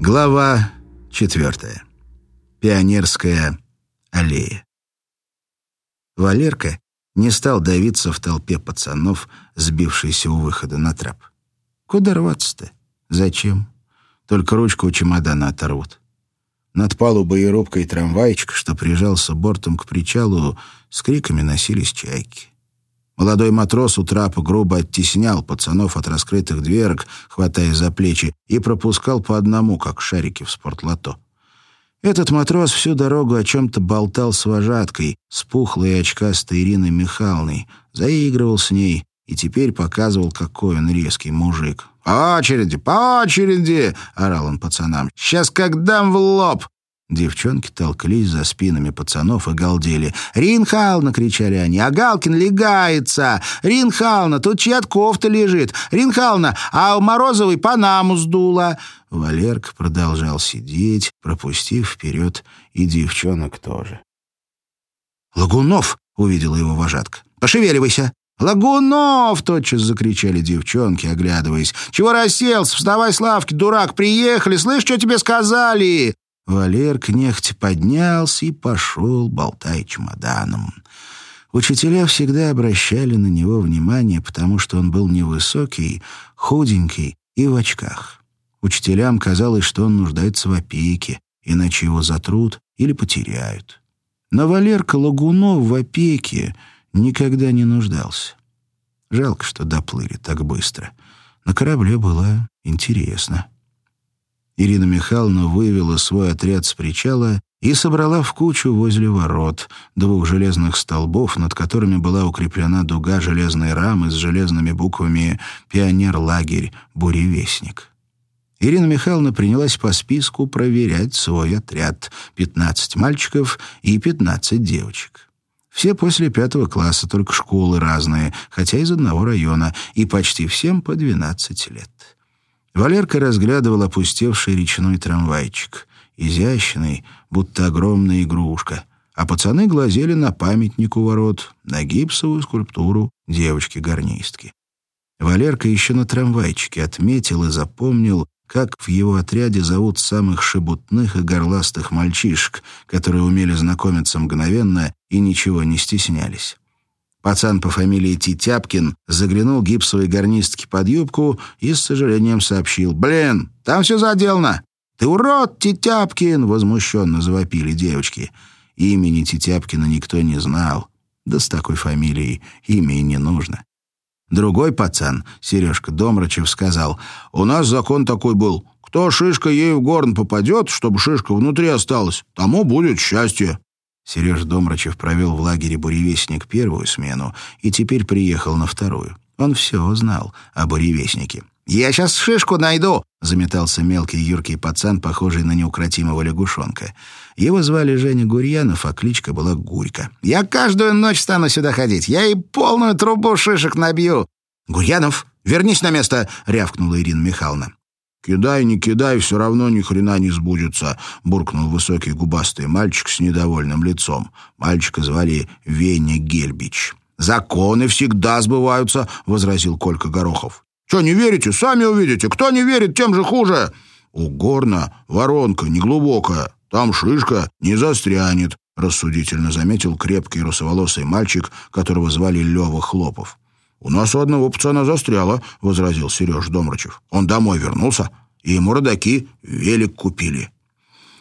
Глава четвертая. Пионерская аллея. Валерка не стал давиться в толпе пацанов, сбившейся у выхода на трап. Куда рваться-то? Зачем? Только ручку у чемодана оторвут. Над палубой и рубкой трамвайчика, что прижался бортом к причалу, с криками носились чайки. Молодой матрос у трапа грубо оттеснял пацанов от раскрытых дверок, хватая за плечи, и пропускал по одному, как шарики в спортлото. Этот матрос всю дорогу о чем-то болтал с вожаткой, с пухлой и очкастой Ириной Михайловной, заигрывал с ней и теперь показывал, какой он резкий мужик. «По очереди, по очереди!» — орал он пацанам. «Сейчас как дам в лоб!» Девчонки толклись за спинами пацанов и галдели. «Ринхална!» — кричали они. «А Галкин легается! Ринхална! Тут чья-то кофта лежит! Ринхална! А у Морозовой Панаму сдуло!» Валерка продолжал сидеть, пропустив вперед и девчонок тоже. «Лагунов!» — увидела его вожатка. «Пошевеливайся!» «Лагунов!» — тотчас закричали девчонки, оглядываясь. «Чего расселся? Вставай с лавки, дурак! Приехали! Слышь, что тебе сказали?» Валерк нехотя поднялся и пошел, болтая чемоданом. Учителя всегда обращали на него внимание, потому что он был невысокий, худенький и в очках. Учителям казалось, что он нуждается в опеке, иначе его затрут или потеряют. Но Валерка Лагунов в опеке никогда не нуждался. Жалко, что доплыли так быстро. На корабле было интересно. Ирина Михайловна вывела свой отряд с причала и собрала в кучу возле ворот двух железных столбов, над которыми была укреплена дуга железной рамы с железными буквами «Пионер-лагерь Буревестник». Ирина Михайловна принялась по списку проверять свой отряд — 15 мальчиков и 15 девочек. Все после пятого класса, только школы разные, хотя из одного района, и почти всем по 12 лет. Валерка разглядывал опустевший речной трамвайчик. Изящный, будто огромная игрушка. А пацаны глазели на памятник у ворот, на гипсовую скульптуру девочки-гарнистки. Валерка еще на трамвайчике отметил и запомнил, как в его отряде зовут самых шебутных и горластых мальчишек, которые умели знакомиться мгновенно и ничего не стеснялись. Пацан по фамилии Титяпкин заглянул гипсовой гарнистке под юбку и с сожалением сообщил. «Блин, там все заделано!» «Ты урод, Титяпкин!» — возмущенно завопили девочки. Имени Титяпкина никто не знал. Да с такой фамилией имя не нужно. Другой пацан, Сережка Домрачев, сказал, «У нас закон такой был. Кто шишка ей в горн попадет, чтобы шишка внутри осталась, тому будет счастье». Сереж Домрачев провел в лагере «Буревестник» первую смену и теперь приехал на вторую. Он все знал о «Буревестнике». «Я сейчас шишку найду!» — заметался мелкий юркий пацан, похожий на неукротимого лягушонка. Его звали Женя Гурьянов, а кличка была Гурька. «Я каждую ночь стану сюда ходить. Я и полную трубу шишек набью!» «Гурьянов, вернись на место!» — рявкнула Ирина Михайловна. «Кидай, не кидай, все равно ни хрена не сбудется», — буркнул высокий губастый мальчик с недовольным лицом. Мальчика звали Веня Гельбич. «Законы всегда сбываются», — возразил Колька Горохов. «Что, не верите? Сами увидите. Кто не верит, тем же хуже». «У горна воронка неглубокая, там шишка не застрянет», — рассудительно заметил крепкий русоволосый мальчик, которого звали Лева Хлопов. «У нас у одного пацана застряло», — возразил Сереж Домрачев. «Он домой вернулся, и ему родаки велик купили».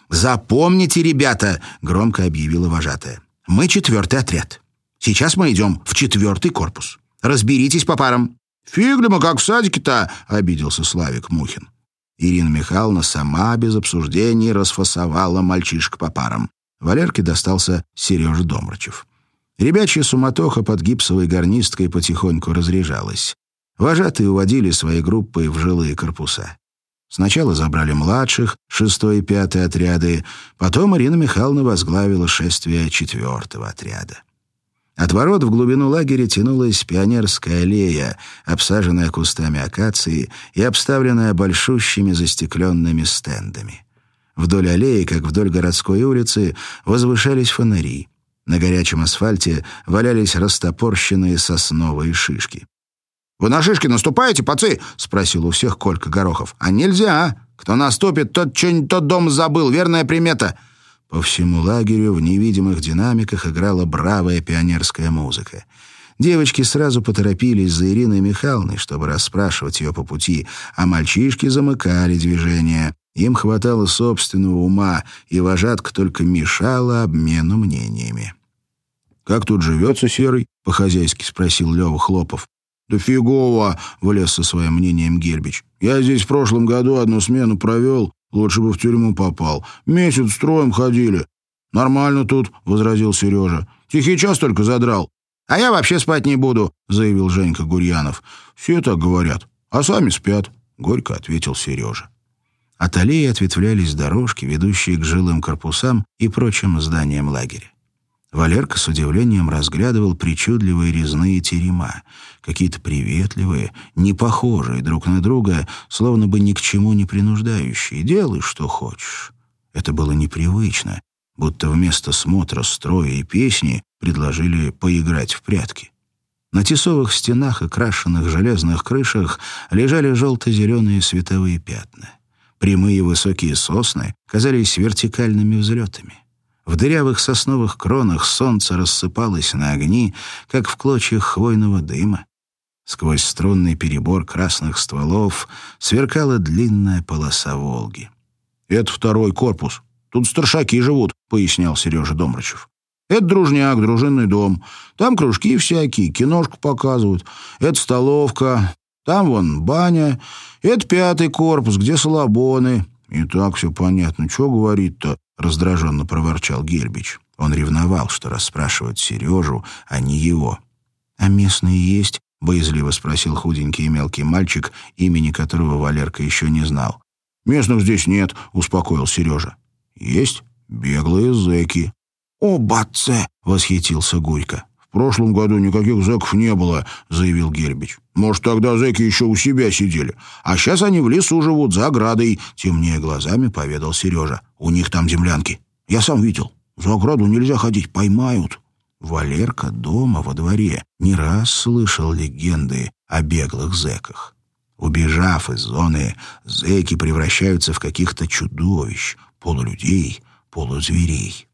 «Запомните, ребята», — громко объявила вожатая. «Мы четвертый отряд. Сейчас мы идем в четвертый корпус. Разберитесь по парам». «Фиг ли мы как в садике-то», — обиделся Славик Мухин. Ирина Михайловна сама без обсуждений расфасовала мальчишек по парам. Валерке достался Сережа Домрачев. Ребячья суматоха под гипсовой гарнисткой потихоньку разряжалась. Вожатые уводили свои группы в жилые корпуса. Сначала забрали младших, шестой и пятый отряды, потом Ирина Михайловна возглавила шествие четвертого отряда. От ворот в глубину лагеря тянулась пионерская аллея, обсаженная кустами акации и обставленная большущими застекленными стендами. Вдоль аллеи, как вдоль городской улицы, возвышались фонари — на горячем асфальте валялись растопорщенные сосновые шишки. «Вы на шишки наступаете, пацы?» — спросил у всех Колька Горохов. «А нельзя! Кто наступит, тот что-нибудь тот дом забыл. Верная примета». По всему лагерю в невидимых динамиках играла бравая пионерская музыка. Девочки сразу поторопились за Ириной Михайловной, чтобы расспрашивать ее по пути, а мальчишки замыкали движение. Им хватало собственного ума, и вожатка только мешала обмену мнениями. «Как тут живется, Серый?» — по-хозяйски спросил Лева Хлопов. «Да фигово!» — влез со своим мнением Гербич. «Я здесь в прошлом году одну смену провел, лучше бы в тюрьму попал. Месяц строем ходили». «Нормально тут», — возразил Сережа. «Тихий час только задрал. «А я вообще спать не буду», — заявил Женька Гурьянов. «Все так говорят, а сами спят», — горько ответил Сережа. От аллеи ответвлялись дорожки, ведущие к жилым корпусам и прочим зданиям лагеря. Валерка с удивлением разглядывал причудливые резные терема, какие-то приветливые, не похожие друг на друга, словно бы ни к чему не принуждающие. «Делай, что хочешь». Это было непривычно, будто вместо смотра, строя и песни предложили поиграть в прятки. На тесовых стенах и крашенных железных крышах лежали желто-зеленые световые пятна. Прямые высокие сосны казались вертикальными взлетами. В дырявых сосновых кронах солнце рассыпалось на огни, как в клочьях хвойного дыма. Сквозь струнный перебор красных стволов сверкала длинная полоса Волги. «Это второй корпус», Тут старшаки живут», — пояснял Сережа Домрачев. «Это дружняк, дружинный дом. Там кружки всякие, киношку показывают. Это столовка. Там вон баня. Это пятый корпус, где салабоны». «И так все понятно. Что говорит-то?» — раздраженно проворчал Гельбич. Он ревновал, что расспрашивают Сережу, а не его. «А местные есть?» — боязливо спросил худенький и мелкий мальчик, имени которого Валерка еще не знал. «Местных здесь нет», — успокоил Сережа. Есть беглые зэки. «О, баце!» — восхитился Гурько. «В прошлом году никаких зэков не было», — заявил Гербич. «Может, тогда зэки еще у себя сидели. А сейчас они в лесу живут, за оградой», — темнее глазами поведал Сережа. «У них там землянки. Я сам видел. За ограду нельзя ходить, поймают». Валерка дома во дворе не раз слышал легенды о беглых зэках. Убежав из зоны, зэки превращаются в каких-то чудовищ, полулюдей, полузверей.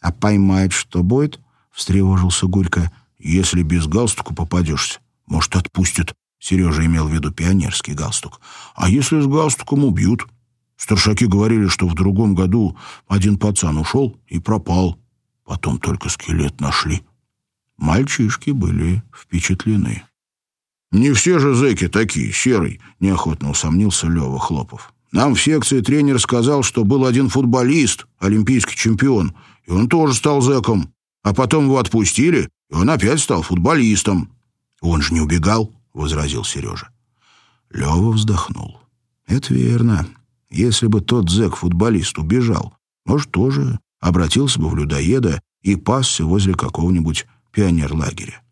«А поймать что будет?» — встревожился Гулька. «Если без галстука попадешься, может, отпустят». Сережа имел в виду пионерский галстук. «А если с галстуком убьют?» Старшаки говорили, что в другом году один пацан ушел и пропал. Потом только скелет нашли. Мальчишки были впечатлены. «Не все же зэки такие, серый», — неохотно усомнился Лева Хлопов. Нам в секции тренер сказал, что был один футболист, олимпийский чемпион, и он тоже стал зэком. А потом его отпустили, и он опять стал футболистом. «Он же не убегал», — возразил Сережа. Лева вздохнул. «Это верно. Если бы тот зэк-футболист убежал, может, тоже обратился бы в людоеда и пасся возле какого-нибудь пионерлагеря.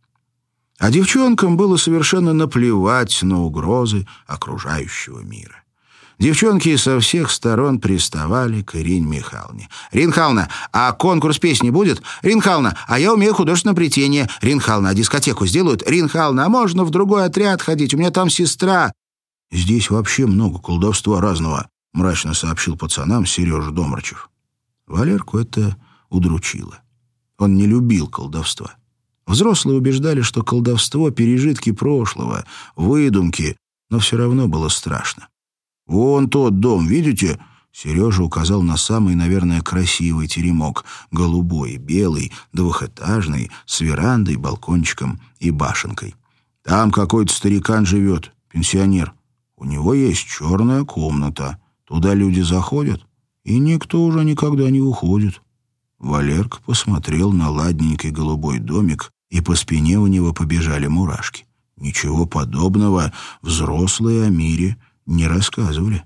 А девчонкам было совершенно наплевать на угрозы окружающего мира. Девчонки со всех сторон приставали к Ирине Михайловне. «Рин а конкурс песни будет? Рин а я умею художественное плетение. Рин а дискотеку сделают? Рин а можно в другой отряд ходить? У меня там сестра». «Здесь вообще много колдовства разного», — мрачно сообщил пацанам Сережа Домрачев. Валерку это удручило. Он не любил колдовства. Взрослые убеждали, что колдовство — пережитки прошлого, выдумки, но все равно было страшно. «Вон тот дом, видите?» Сережа указал на самый, наверное, красивый теремок, голубой, белый, двухэтажный, с верандой, балкончиком и башенкой. «Там какой-то старикан живет, пенсионер. У него есть черная комната. Туда люди заходят, и никто уже никогда не уходит». Валерка посмотрел на ладненький голубой домик, и по спине у него побежали мурашки. Ничего подобного взрослые о мире не рассказывали.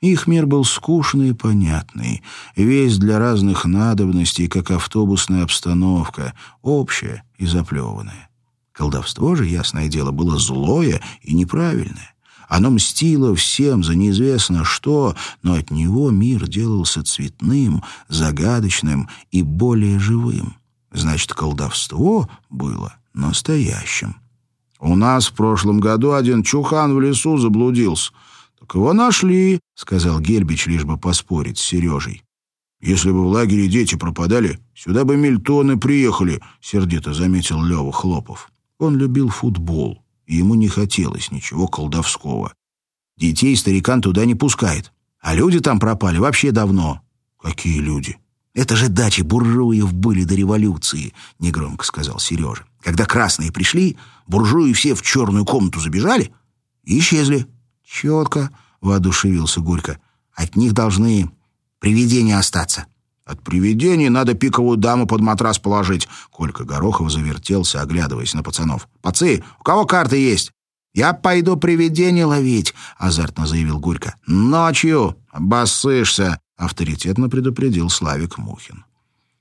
Их мир был скучный и понятный, весь для разных надобностей, как автобусная обстановка, общая и заплеванная. Колдовство же, ясное дело, было злое и неправильное. Оно мстило всем за неизвестно что, но от него мир делался цветным, загадочным и более живым. Значит, колдовство было настоящим. «У нас в прошлом году один чухан в лесу заблудился», «Так его нашли», — сказал Гербич, лишь бы поспорить с Сережей. «Если бы в лагере дети пропадали, сюда бы мильтоны приехали», — сердито заметил Лева Хлопов. Он любил футбол, и ему не хотелось ничего колдовского. Детей старикан туда не пускает. А люди там пропали вообще давно. Какие люди? Это же дачи буржуев были до революции, негромко сказал Сережа. Когда красные пришли, буржуи все в черную комнату забежали и исчезли. Четко, воодушевился Горько. От них должны привидения остаться. От привидений надо пиковую даму под матрас положить. Колька Горохов завертелся, оглядываясь на пацанов. «Пацы, у кого карты есть?» «Я пойду привидение ловить», — азартно заявил Гурько. «Ночью обоссышься», — авторитетно предупредил Славик Мухин.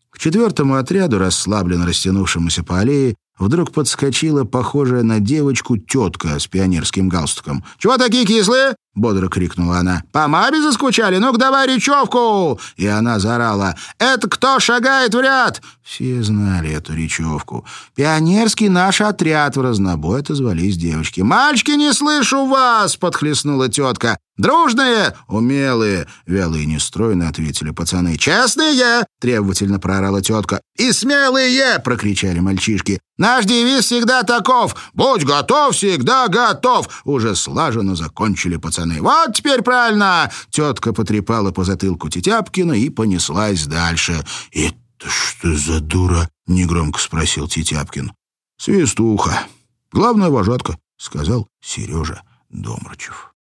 К четвертому отряду, расслабленно растянувшемуся по аллее, вдруг подскочила похожая на девочку тетка с пионерским галстуком. «Чего такие кислые?» — бодро крикнула она. «По маме заскучали? Ну-ка давай речевку!» И она заорала. «Это кто шагает в ряд?» Все знали эту речевку. «Пионерский наш отряд!» — в разнобой отозвались девочки. «Мальчики, не слышу вас!» — подхлестнула тетка. «Дружные!» «Умелые!» — вялые и нестройно ответили пацаны. «Честные!» — требовательно проорала тетка. «И смелые!» — прокричали мальчишки. «Наш девиз всегда таков! Будь готов, всегда готов!» Уже слаженно закончили пацаны. «Вот теперь правильно!» Тетка потрепала по затылку Тетяпкина и понеслась дальше. «Это что за дура?» — негромко спросил Тетяпкин. «Свистуха. Главная вожатка», — сказал Сережа Домрачев.